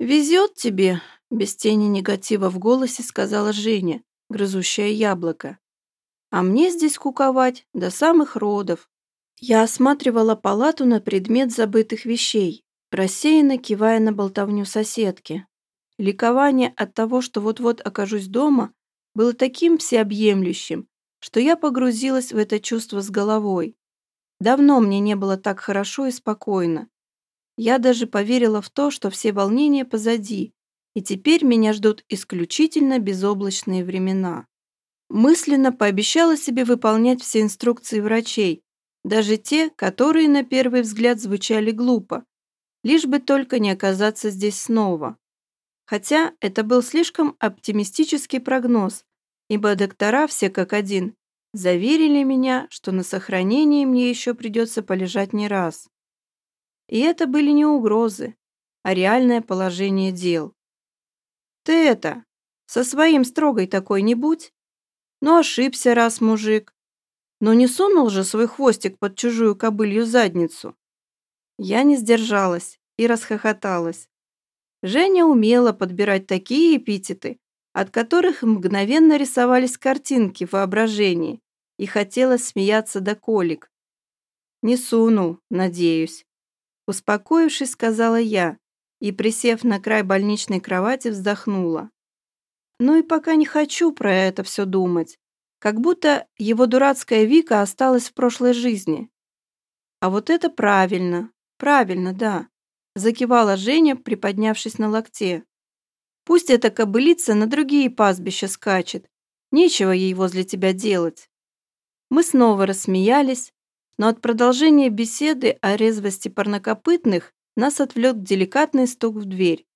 «Везет тебе», — без тени негатива в голосе сказала Женя, грызущая яблоко. «А мне здесь куковать до самых родов». Я осматривала палату на предмет забытых вещей, рассеянно кивая на болтовню соседки. Ликование от того, что вот-вот окажусь дома, было таким всеобъемлющим, что я погрузилась в это чувство с головой. Давно мне не было так хорошо и спокойно. Я даже поверила в то, что все волнения позади, и теперь меня ждут исключительно безоблачные времена. Мысленно пообещала себе выполнять все инструкции врачей, даже те, которые на первый взгляд звучали глупо, лишь бы только не оказаться здесь снова. Хотя это был слишком оптимистический прогноз, ибо доктора все как один заверили меня, что на сохранении мне еще придется полежать не раз. И это были не угрозы, а реальное положение дел. Ты это, со своим строгой такой не будь. Ну, ошибся раз, мужик. Но не сунул же свой хвостик под чужую кобылью задницу. Я не сдержалась и расхохоталась. Женя умела подбирать такие эпитеты, от которых мгновенно рисовались картинки в воображении, и хотелось смеяться до колик. «Не сунул, надеюсь», Успокоившись, сказала я и, присев на край больничной кровати, вздохнула. Ну и пока не хочу про это все думать, как будто его дурацкая Вика осталась в прошлой жизни. А вот это правильно, правильно, да, закивала Женя, приподнявшись на локте. Пусть эта кобылица на другие пастбища скачет, нечего ей возле тебя делать. Мы снова рассмеялись, но от продолжения беседы о резвости парнокопытных нас отвлек деликатный стук в дверь.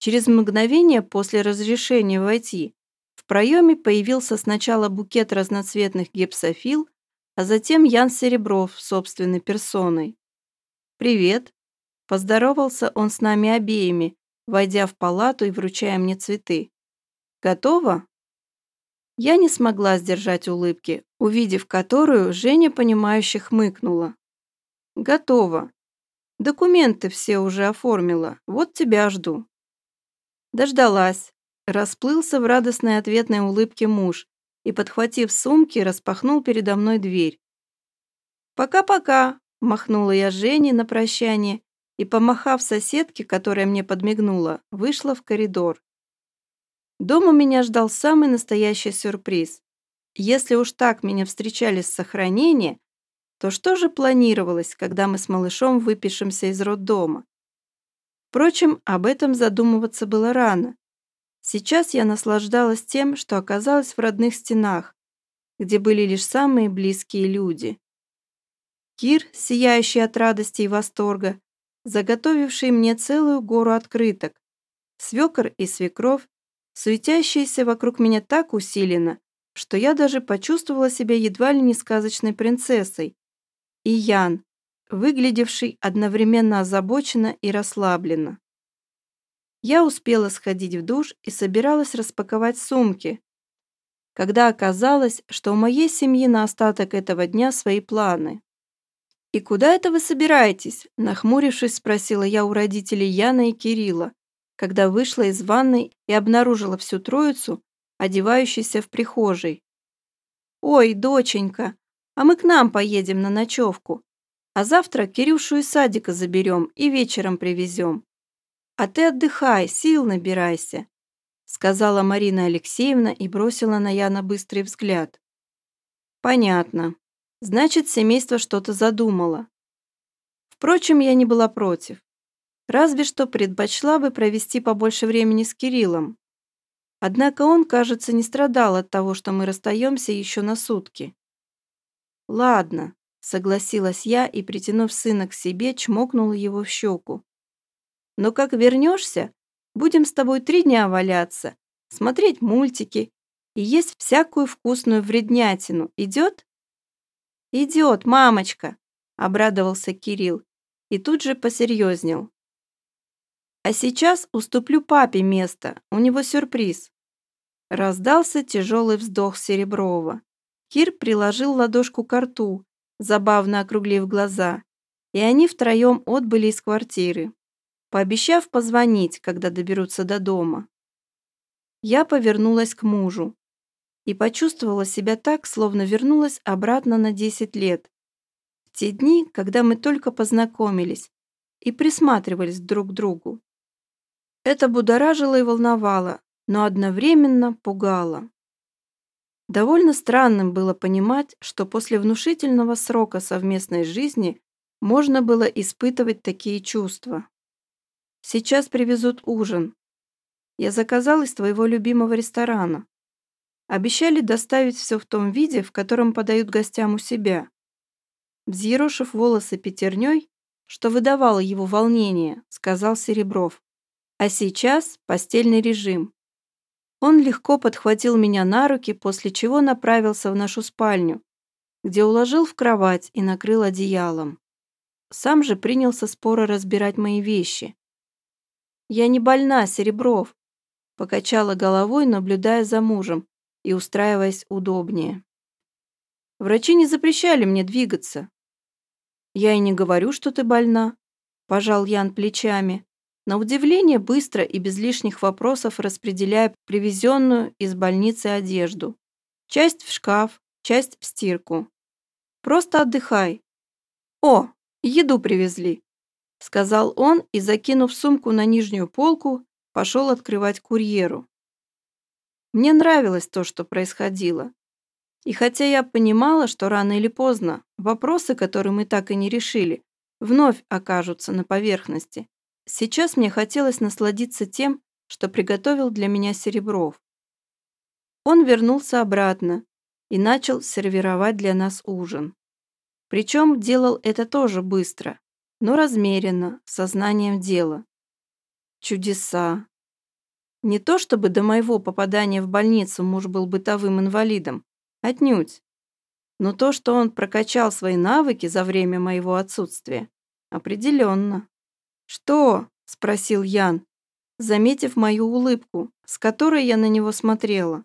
Через мгновение после разрешения войти в проеме появился сначала букет разноцветных гипсофил, а затем Ян Серебров собственной персоной. «Привет!» – поздоровался он с нами обеими, войдя в палату и вручая мне цветы. «Готово?» Я не смогла сдержать улыбки, увидев которую, Женя, понимающе хмыкнула. «Готово. Документы все уже оформила, вот тебя жду». Дождалась. Расплылся в радостной ответной улыбке муж и, подхватив сумки, распахнул передо мной дверь. «Пока-пока», – махнула я Жене на прощание и, помахав соседке, которая мне подмигнула, вышла в коридор. Дома меня ждал самый настоящий сюрприз. Если уж так меня встречали с сохранения, то что же планировалось, когда мы с малышом выпишемся из роддома? Впрочем, об этом задумываться было рано. Сейчас я наслаждалась тем, что оказалась в родных стенах, где были лишь самые близкие люди. Кир, сияющий от радости и восторга, заготовивший мне целую гору открыток, свекор и свекровь, суетящиеся вокруг меня так усиленно, что я даже почувствовала себя едва ли не сказочной принцессой. И Ян, выглядевший одновременно озабоченно и расслабленно. Я успела сходить в душ и собиралась распаковать сумки, когда оказалось, что у моей семьи на остаток этого дня свои планы. «И куда это вы собираетесь?» – нахмурившись, спросила я у родителей Яна и Кирилла, когда вышла из ванной и обнаружила всю троицу, одевающейся в прихожей. «Ой, доченька, а мы к нам поедем на ночевку, а завтра Кирюшу из садика заберем и вечером привезем. А ты отдыхай, сил набирайся», сказала Марина Алексеевна и бросила на Яна быстрый взгляд. «Понятно. Значит, семейство что-то задумало. Впрочем, я не была против. Разве что предпочла бы провести побольше времени с Кириллом. Однако он, кажется, не страдал от того, что мы расстаемся еще на сутки. «Ладно», — согласилась я и, притянув сына к себе, чмокнула его в щеку. «Но как вернешься, будем с тобой три дня валяться, смотреть мультики и есть всякую вкусную вреднятину. Идет?» «Идет, мамочка», — обрадовался Кирилл и тут же посерьезнел. А сейчас уступлю папе место, у него сюрприз. Раздался тяжелый вздох Сереброва. Кир приложил ладошку к рту, забавно округлив глаза, и они втроем отбыли из квартиры. пообещав позвонить, когда доберутся до дома. Я повернулась к мужу и почувствовала себя так, словно вернулась обратно на 10 лет. В те дни, когда мы только познакомились и присматривались друг к другу. Это будоражило и волновало, но одновременно пугало. Довольно странным было понимать, что после внушительного срока совместной жизни можно было испытывать такие чувства. Сейчас привезут ужин. Я заказал из твоего любимого ресторана. Обещали доставить все в том виде, в котором подают гостям у себя. Взъерошив волосы пятерней, что выдавало его волнение, сказал Серебров. А сейчас постельный режим. Он легко подхватил меня на руки, после чего направился в нашу спальню, где уложил в кровать и накрыл одеялом. Сам же принялся споро разбирать мои вещи. «Я не больна, Серебров», — покачала головой, наблюдая за мужем и устраиваясь удобнее. «Врачи не запрещали мне двигаться». «Я и не говорю, что ты больна», — пожал Ян плечами на удивление быстро и без лишних вопросов распределяя привезенную из больницы одежду. Часть в шкаф, часть в стирку. Просто отдыхай. О, еду привезли, сказал он и, закинув сумку на нижнюю полку, пошел открывать курьеру. Мне нравилось то, что происходило. И хотя я понимала, что рано или поздно вопросы, которые мы так и не решили, вновь окажутся на поверхности, Сейчас мне хотелось насладиться тем, что приготовил для меня Серебров. Он вернулся обратно и начал сервировать для нас ужин. Причем делал это тоже быстро, но размеренно, сознанием дела. Чудеса. Не то чтобы до моего попадания в больницу муж был бытовым инвалидом, отнюдь. Но то, что он прокачал свои навыки за время моего отсутствия, определенно. «Что?» – спросил Ян, заметив мою улыбку, с которой я на него смотрела.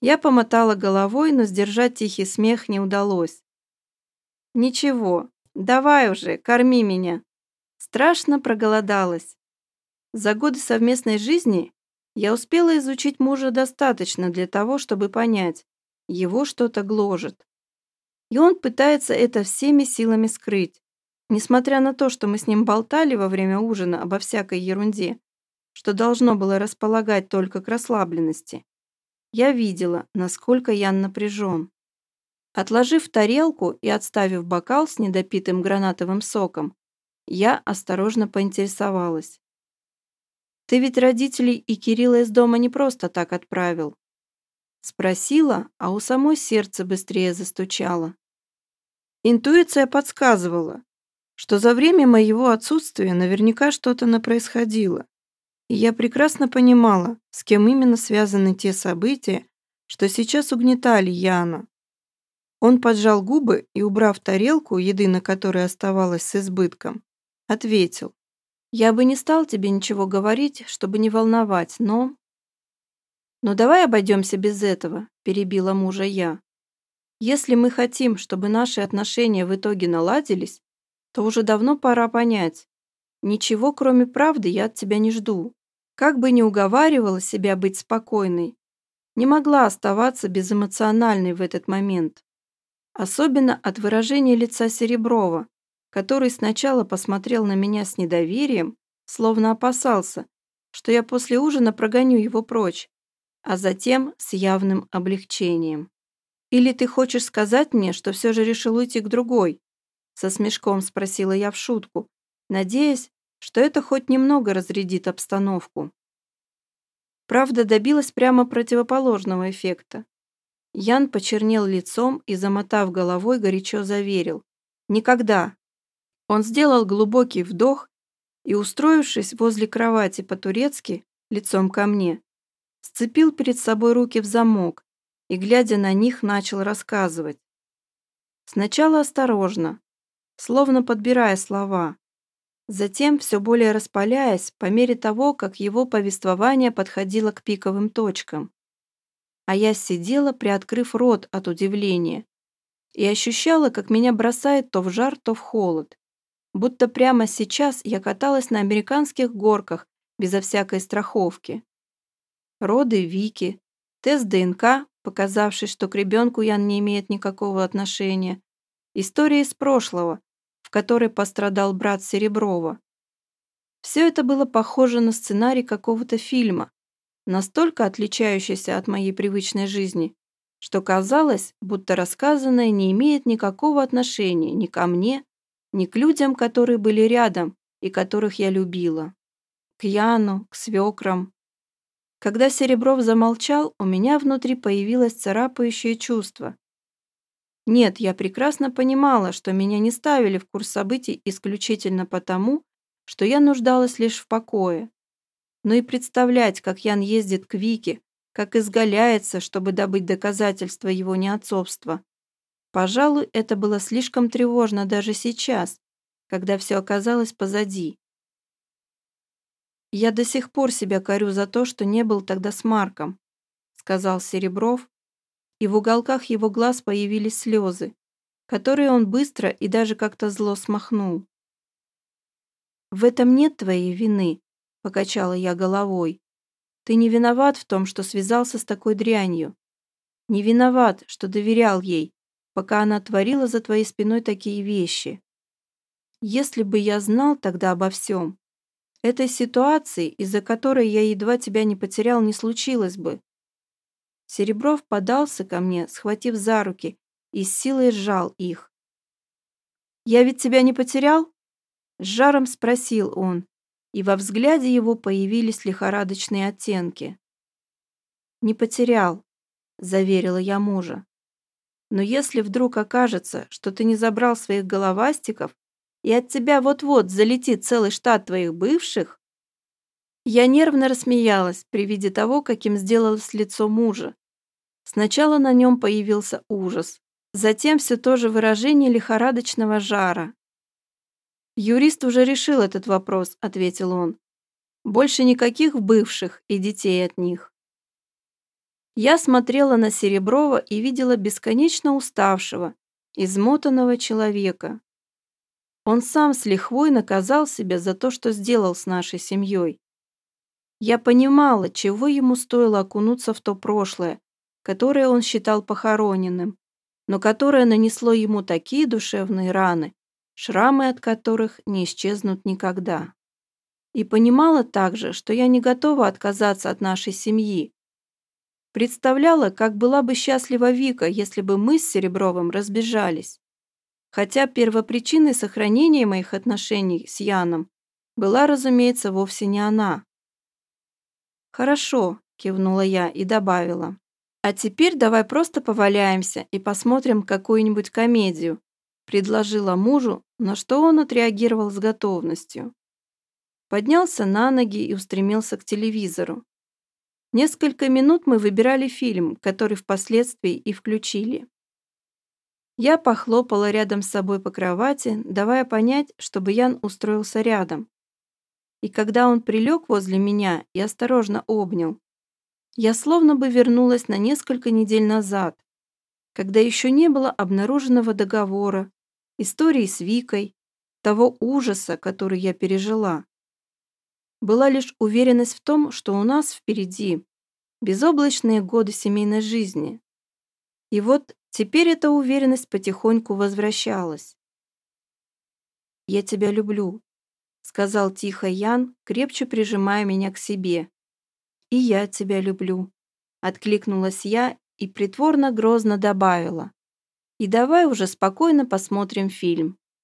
Я помотала головой, но сдержать тихий смех не удалось. «Ничего, давай уже, корми меня». Страшно проголодалась. За годы совместной жизни я успела изучить мужа достаточно для того, чтобы понять, его что-то гложет. И он пытается это всеми силами скрыть. Несмотря на то, что мы с ним болтали во время ужина обо всякой ерунде, что должно было располагать только к расслабленности, я видела, насколько Ян напряжен. Отложив тарелку и отставив бокал с недопитым гранатовым соком, я осторожно поинтересовалась. «Ты ведь родителей и Кирилла из дома не просто так отправил?» Спросила, а у самой сердце быстрее застучало. Интуиция подсказывала, что за время моего отсутствия наверняка что-то напроисходило. И я прекрасно понимала, с кем именно связаны те события, что сейчас угнетали Яна. Он поджал губы и, убрав тарелку, еды на которой оставалось с избытком, ответил. «Я бы не стал тебе ничего говорить, чтобы не волновать, но...» «Но давай обойдемся без этого», – перебила мужа я. «Если мы хотим, чтобы наши отношения в итоге наладились, то уже давно пора понять. Ничего, кроме правды, я от тебя не жду. Как бы ни уговаривала себя быть спокойной, не могла оставаться безэмоциональной в этот момент. Особенно от выражения лица Сереброва, который сначала посмотрел на меня с недоверием, словно опасался, что я после ужина прогоню его прочь, а затем с явным облегчением. «Или ты хочешь сказать мне, что все же решил уйти к другой?» Со смешком спросила я в шутку, надеясь, что это хоть немного разрядит обстановку. Правда, добилась прямо противоположного эффекта. Ян почернел лицом и, замотав головой, горячо заверил. «Никогда!» Он сделал глубокий вдох и, устроившись возле кровати по-турецки, лицом ко мне, сцепил перед собой руки в замок и, глядя на них, начал рассказывать. Сначала осторожно, словно подбирая слова. Затем, все более распаляясь, по мере того, как его повествование подходило к пиковым точкам. А я сидела, приоткрыв рот от удивления, и ощущала, как меня бросает то в жар, то в холод. будто прямо сейчас я каталась на американских горках безо всякой страховки. Роды Вики, тест ДНК, показавший, что к ребенку Ян не имеет никакого отношения, история из прошлого, в которой пострадал брат Сереброва. Все это было похоже на сценарий какого-то фильма, настолько отличающийся от моей привычной жизни, что казалось, будто рассказанное не имеет никакого отношения ни ко мне, ни к людям, которые были рядом и которых я любила. К Яну, к свекрам. Когда Серебров замолчал, у меня внутри появилось царапающее чувство. Нет, я прекрасно понимала, что меня не ставили в курс событий исключительно потому, что я нуждалась лишь в покое. Но и представлять, как Ян ездит к Вике, как изгаляется, чтобы добыть доказательства его неотцовства, Пожалуй, это было слишком тревожно даже сейчас, когда все оказалось позади. «Я до сих пор себя корю за то, что не был тогда с Марком», сказал Серебров, и в уголках его глаз появились слезы, которые он быстро и даже как-то зло смахнул. «В этом нет твоей вины», — покачала я головой. «Ты не виноват в том, что связался с такой дрянью. Не виноват, что доверял ей, пока она творила за твоей спиной такие вещи. Если бы я знал тогда обо всем, этой ситуации, из-за которой я едва тебя не потерял, не случилось бы. Серебров подался ко мне, схватив за руки, и с силой сжал их. «Я ведь тебя не потерял?» С жаром спросил он, и во взгляде его появились лихорадочные оттенки. «Не потерял», — заверила я мужа. Но если вдруг окажется, что ты не забрал своих головастиков, и от тебя вот-вот залетит целый штат твоих бывших, я нервно рассмеялась при виде того, каким сделалось лицо мужа. Сначала на нем появился ужас, затем все то же выражение лихорадочного жара. «Юрист уже решил этот вопрос», — ответил он. «Больше никаких бывших и детей от них». Я смотрела на Сереброва и видела бесконечно уставшего, измотанного человека. Он сам с лихвой наказал себя за то, что сделал с нашей семьей. Я понимала, чего ему стоило окунуться в то прошлое, которое он считал похороненным, но которое нанесло ему такие душевные раны, шрамы от которых не исчезнут никогда. И понимала также, что я не готова отказаться от нашей семьи, Представляла, как была бы счастлива Вика, если бы мы с Серебровым разбежались. Хотя первопричиной сохранения моих отношений с Яном была, разумеется, вовсе не она. «Хорошо», – кивнула я и добавила. «А теперь давай просто поваляемся и посмотрим какую-нибудь комедию», – предложила мужу, на что он отреагировал с готовностью. Поднялся на ноги и устремился к телевизору. Несколько минут мы выбирали фильм, который впоследствии и включили. Я похлопала рядом с собой по кровати, давая понять, чтобы Ян устроился рядом. И когда он прилег возле меня и осторожно обнял, я словно бы вернулась на несколько недель назад, когда еще не было обнаруженного договора, истории с Викой, того ужаса, который я пережила была лишь уверенность в том, что у нас впереди безоблачные годы семейной жизни. И вот теперь эта уверенность потихоньку возвращалась. «Я тебя люблю», — сказал тихо Ян, крепче прижимая меня к себе. «И я тебя люблю», — откликнулась я и притворно грозно добавила. «И давай уже спокойно посмотрим фильм».